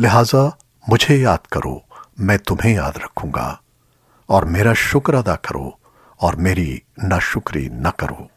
लिहाजा मुझे याद करो, मैं तुम्हें याद रखूँगा। और मेरा शुक्र अदा करो और मेरी नाशुक्री न करो।